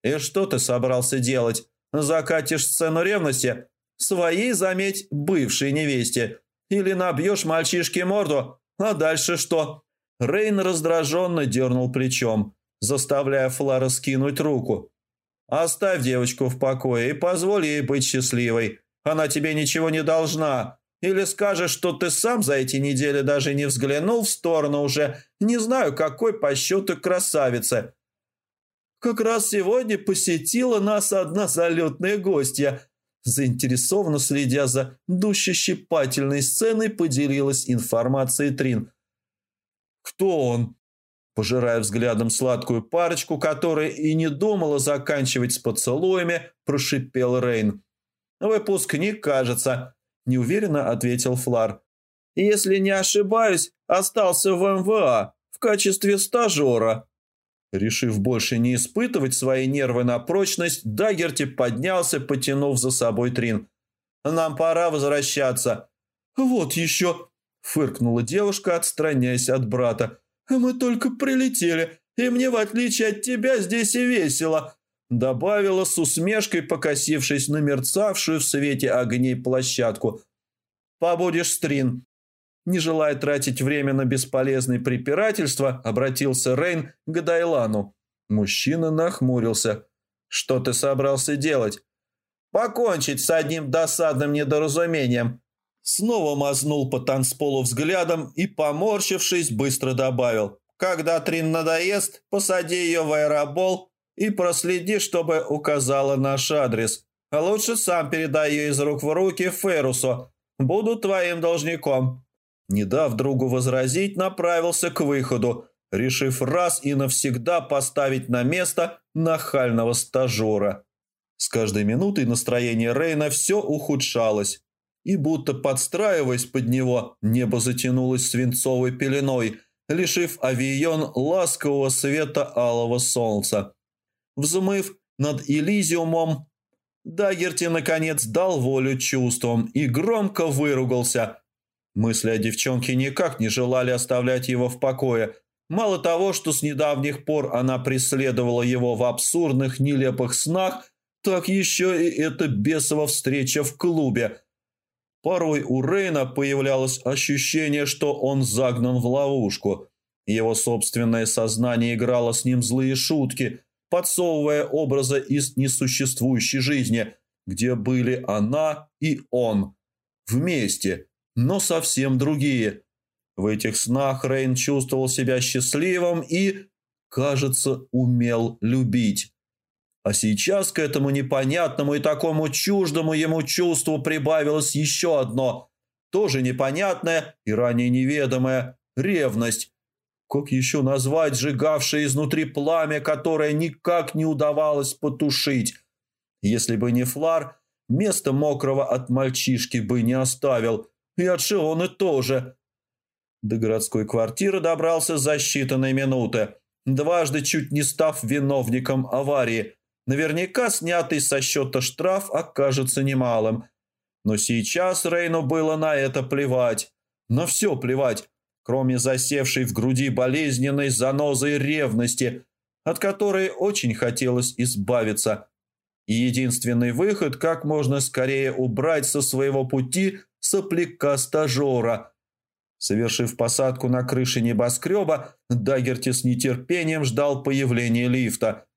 «И что ты собрался делать? Закатишь сцену ревности? Своей, заметь, бывшей невесте. Или набьешь мальчишке морду, а дальше что?» Рейн раздраженно дернул плечом, заставляя Флара скинуть руку. «Оставь девочку в покое и позволь ей быть счастливой. Она тебе ничего не должна. Или скажешь, что ты сам за эти недели даже не взглянул в сторону уже не знаю какой по счету красавицы. Как раз сегодня посетила нас одна залетная гостья – Заинтересованно следя за душещипательной сценой, поделилась информацией Трин. «Кто он?» Пожирая взглядом сладкую парочку, которая и не думала заканчивать с поцелуями, прошипел Рейн. «Выпускник, кажется. – неуверенно ответил Флар. «Если не ошибаюсь, остался в МВА в качестве стажера». Решив больше не испытывать свои нервы на прочность, Дагерти поднялся, потянув за собой Трин. «Нам пора возвращаться». «Вот еще!» – фыркнула девушка, отстраняясь от брата. «Мы только прилетели, и мне, в отличие от тебя, здесь и весело», – добавила с усмешкой, покосившись на мерцавшую в свете огней площадку. «Побудешь, Стрин». Не желая тратить время на бесполезные препирательства, обратился Рейн к Дайлану. Мужчина нахмурился. «Что ты собрался делать?» «Покончить с одним досадным недоразумением», Снова мазнул по танцполу взглядом и, поморщившись, быстро добавил. «Когда Трин надоест, посади ее в аэробол и проследи, чтобы указала наш адрес. А лучше сам передай ее из рук в руки Ферусу. Буду твоим должником». Не дав другу возразить, направился к выходу, решив раз и навсегда поставить на место нахального стажера. С каждой минутой настроение Рейна все ухудшалось и, будто подстраиваясь под него, небо затянулось свинцовой пеленой, лишив авион ласкового света алого солнца. Взмыв над Элизиумом, Дагерти наконец дал волю чувствам и громко выругался. Мысли о девчонке никак не желали оставлять его в покое. Мало того, что с недавних пор она преследовала его в абсурдных, нелепых снах, так еще и эта бесова встреча в клубе – Порой у Рейна появлялось ощущение, что он загнан в ловушку. Его собственное сознание играло с ним злые шутки, подсовывая образы из несуществующей жизни, где были она и он. Вместе, но совсем другие. В этих снах Рейн чувствовал себя счастливым и, кажется, умел любить. А сейчас к этому непонятному и такому чуждому ему чувству прибавилось еще одно, тоже непонятное и ранее неведомое – ревность. Как еще назвать сжигавшее изнутри пламя, которое никак не удавалось потушить? Если бы не Флар, место мокрого от мальчишки бы не оставил, и от Шионы тоже. До городской квартиры добрался за считанные минуты, дважды чуть не став виновником аварии – Наверняка снятый со счета штраф окажется немалым. Но сейчас Рейну было на это плевать. На все плевать, кроме засевшей в груди болезненной занозы ревности, от которой очень хотелось избавиться. И единственный выход, как можно скорее убрать со своего пути сопляка-стажера. Совершив посадку на крыше небоскреба, Дагерти с нетерпением ждал появления лифта –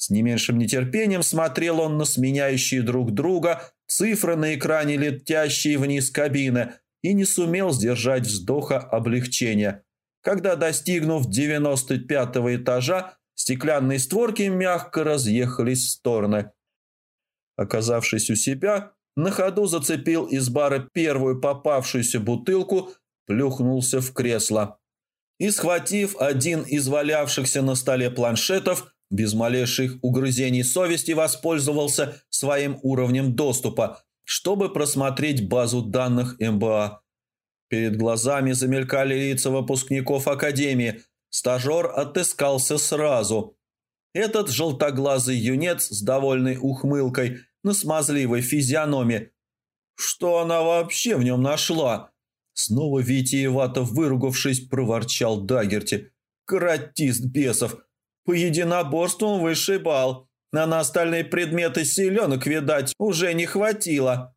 с не меньшим нетерпением смотрел он на сменяющие друг друга цифры на экране, летящие вниз кабины, и не сумел сдержать вздоха облегчения. Когда, достигнув 95-го этажа, стеклянные створки мягко разъехались в стороны. Оказавшись у себя, на ходу зацепил из бара первую попавшуюся бутылку, плюхнулся в кресло. И, схватив один из валявшихся на столе планшетов, без малейших угрызений совести воспользовался своим уровнем доступа, чтобы просмотреть базу данных МБА. Перед глазами замелькали лица выпускников Академии. Стажер отыскался сразу. Этот желтоглазый юнец с довольной ухмылкой на смазливой физиономии. Что она вообще в нем нашла? Снова витиевато выругавшись, проворчал Дагерти. «Каратист бесов!» По единоборству высший бал, а на остальные предметы селенок, видать, уже не хватило.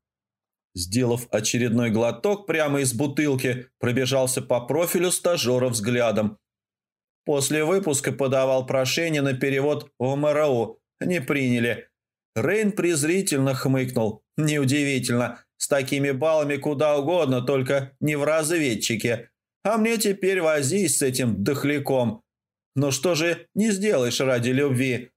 Сделав очередной глоток прямо из бутылки, пробежался по профилю стажера взглядом. После выпуска подавал прошение на перевод в МРУ. Не приняли. Рейн презрительно хмыкнул. Неудивительно. С такими баллами куда угодно, только не в разведчике. А мне теперь возись с этим дохляком. Но что же не сделаешь ради любви?»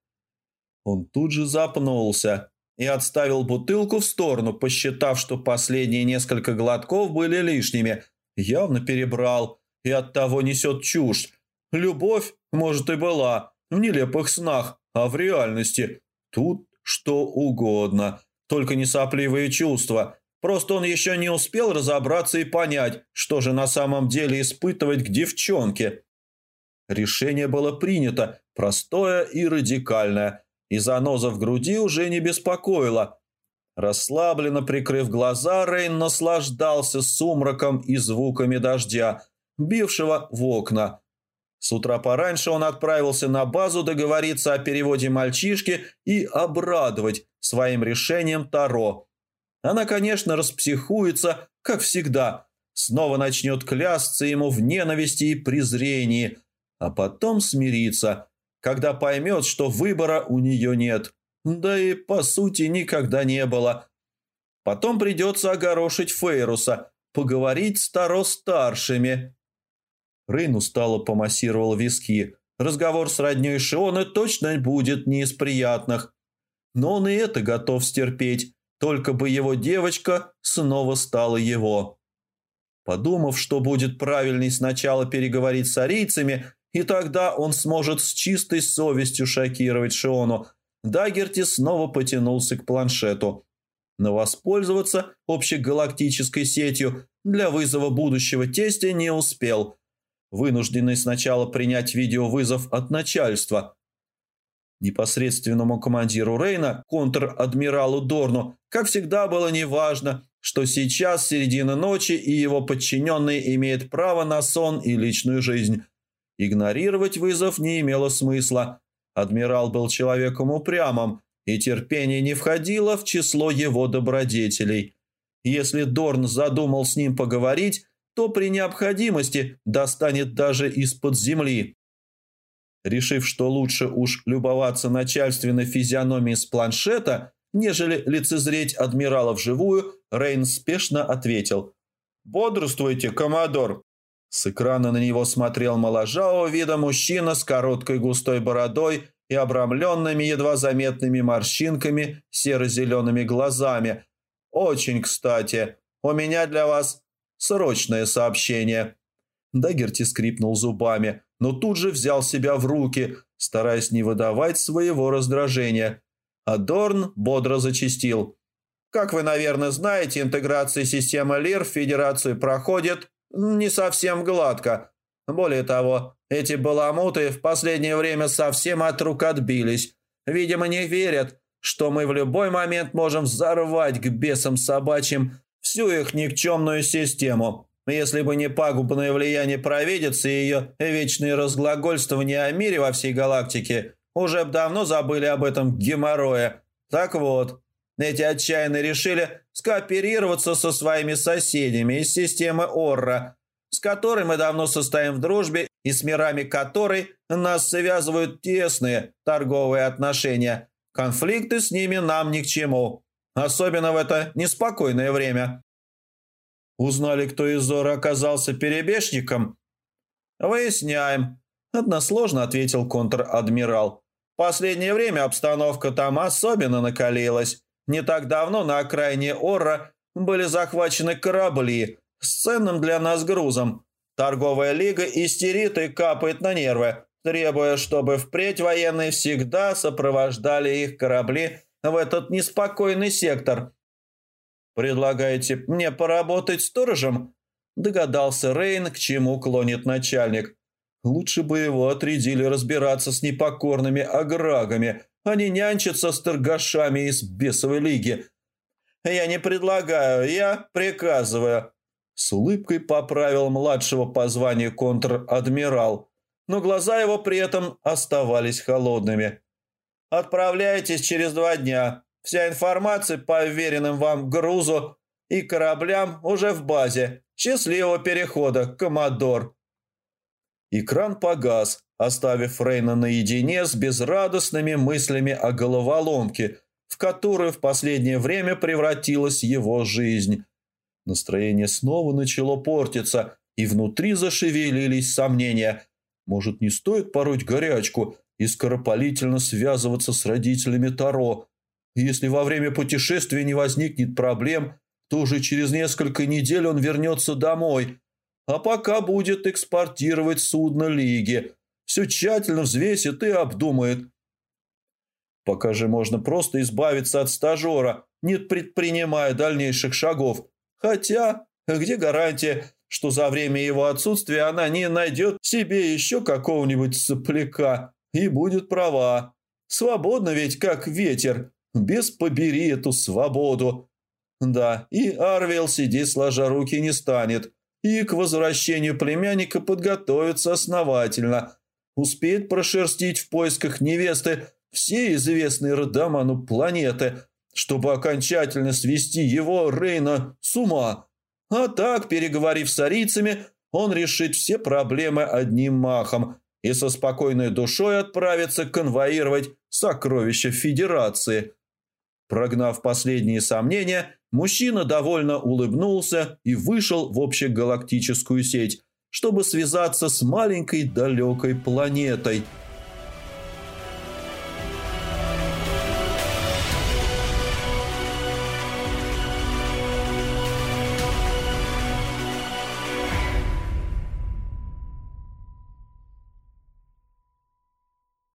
Он тут же запнулся и отставил бутылку в сторону, посчитав, что последние несколько глотков были лишними. Явно перебрал и оттого несет чушь. Любовь, может, и была, в нелепых снах, а в реальности тут что угодно, только не сопливые чувства. Просто он еще не успел разобраться и понять, что же на самом деле испытывать к девчонке. Решение было принято, простое и радикальное, и заноза в груди уже не беспокоила. Расслабленно прикрыв глаза, Рейн наслаждался сумраком и звуками дождя, бившего в окна. С утра пораньше он отправился на базу договориться о переводе мальчишки и обрадовать своим решением Таро. Она, конечно, распсихуется, как всегда, снова начнет клясться ему в ненависти и презрении, а потом смирится, когда поймет, что выбора у нее нет. Да и, по сути, никогда не было. Потом придется огорошить Фейруса, поговорить с Таро-старшими. Рейн устало помассировал виски. Разговор с роднёй Шиона точно будет не из приятных. Но он и это готов стерпеть, только бы его девочка снова стала его. Подумав, что будет правильней сначала переговорить с арийцами, и тогда он сможет с чистой совестью шокировать Шиону, Дагерти снова потянулся к планшету. Но воспользоваться общегалактической сетью для вызова будущего тестя не успел. Вынужденный сначала принять видеовызов от начальства. Непосредственному командиру Рейна, контр-адмиралу Дорну, как всегда было неважно, что сейчас середина ночи и его подчиненный имеет право на сон и личную жизнь. Игнорировать вызов не имело смысла – Адмирал был человеком упрямым, и терпение не входило в число его добродетелей. Если Дорн задумал с ним поговорить, то при необходимости достанет даже из-под земли. Решив, что лучше уж любоваться начальственной физиономией с планшета, нежели лицезреть адмирала вживую, Рейн спешно ответил. «Бодрствуйте, коммодор!» С экрана на него смотрел моложавого вида мужчина с короткой густой бородой и обрамленными едва заметными морщинками серо-зелеными глазами. «Очень кстати. У меня для вас срочное сообщение». Дагерти скрипнул зубами, но тут же взял себя в руки, стараясь не выдавать своего раздражения. А Дорн бодро зачистил. «Как вы, наверное, знаете, интеграция системы ЛИР в Федерацию проходит не совсем гладко. Более того, эти баламуты в последнее время совсем от рук отбились. Видимо, не верят, что мы в любой момент можем взорвать к бесам собачьим всю их никчемную систему. Если бы не пагубное влияние провидицы и ее вечные разглагольствования о мире во всей галактике, уже давно забыли об этом геморрое. Так вот, эти отчаянные решили скооперироваться со своими соседями из системы Орра, с которой мы давно состоим в дружбе и с мирами которой нас связывают тесные торговые отношения. Конфликты с ними нам ни к чему, особенно в это неспокойное время. Узнали, кто из Зора оказался перебежчиком? Выясняем. Односложно ответил контр-адмирал. Последнее время обстановка там особенно накалилась. Не так давно на окраине Орра были захвачены корабли с ценным для нас грузом. Торговая лига истерит и капает на нервы, требуя, чтобы впредь военные всегда сопровождали их корабли в этот неспокойный сектор. «Предлагаете мне поработать сторожем?» Догадался Рейн, к чему клонит начальник. Лучше бы его отрядили разбираться с непокорными аграгами, они нянчатся с торгашами из бесовой лиги. Я не предлагаю, я приказываю. С улыбкой поправил младшего по званию контр-адмирал, но глаза его при этом оставались холодными. «Отправляйтесь через два дня. Вся информация по уверенным вам грузу и кораблям уже в базе. Счастливого перехода, коммодор!» Экран погас, оставив Рейна наедине с безрадостными мыслями о головоломке, в которую в последнее время превратилась его жизнь. Настроение снова начало портиться, и внутри зашевелились сомнения. Может, не стоит пороть горячку и скоропалительно связываться с родителями Таро? Если во время путешествия не возникнет проблем, то уже через несколько недель он вернется домой, а пока будет экспортировать судно Лиги – все тщательно взвесит и обдумает. Пока же можно просто избавиться от стажера, не предпринимая дальнейших шагов. Хотя, где гарантия, что за время его отсутствия она не найдет себе еще какого-нибудь сопляка и будет права. Свободно ведь как ветер. Без побери эту свободу. Да, и Арвел сидеть сложа руки не станет. И к возвращению племянника подготовится основательно. Успеет прошерстить в поисках невесты все известные Родоману планеты, чтобы окончательно свести его, Рейна, с ума. А так, переговорив с арийцами, он решит все проблемы одним махом и со спокойной душой отправится конвоировать сокровища Федерации. Прогнав последние сомнения, мужчина довольно улыбнулся и вышел в общегалактическую сеть, чтобы связаться с маленькой далекой планетой –